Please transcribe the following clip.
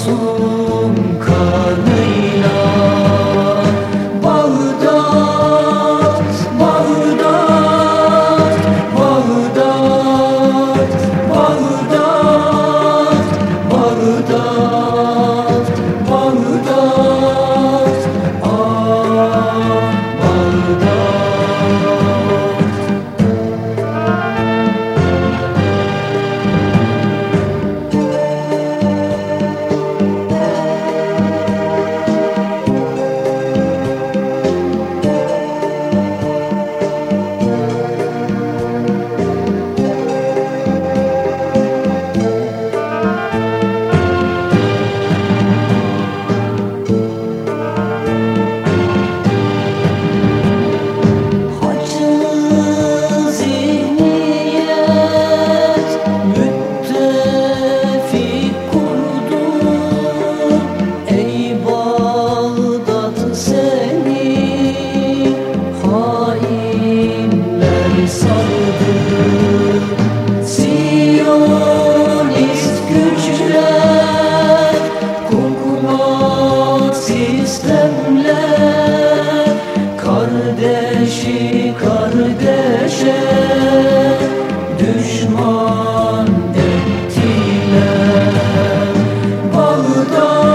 所以。door.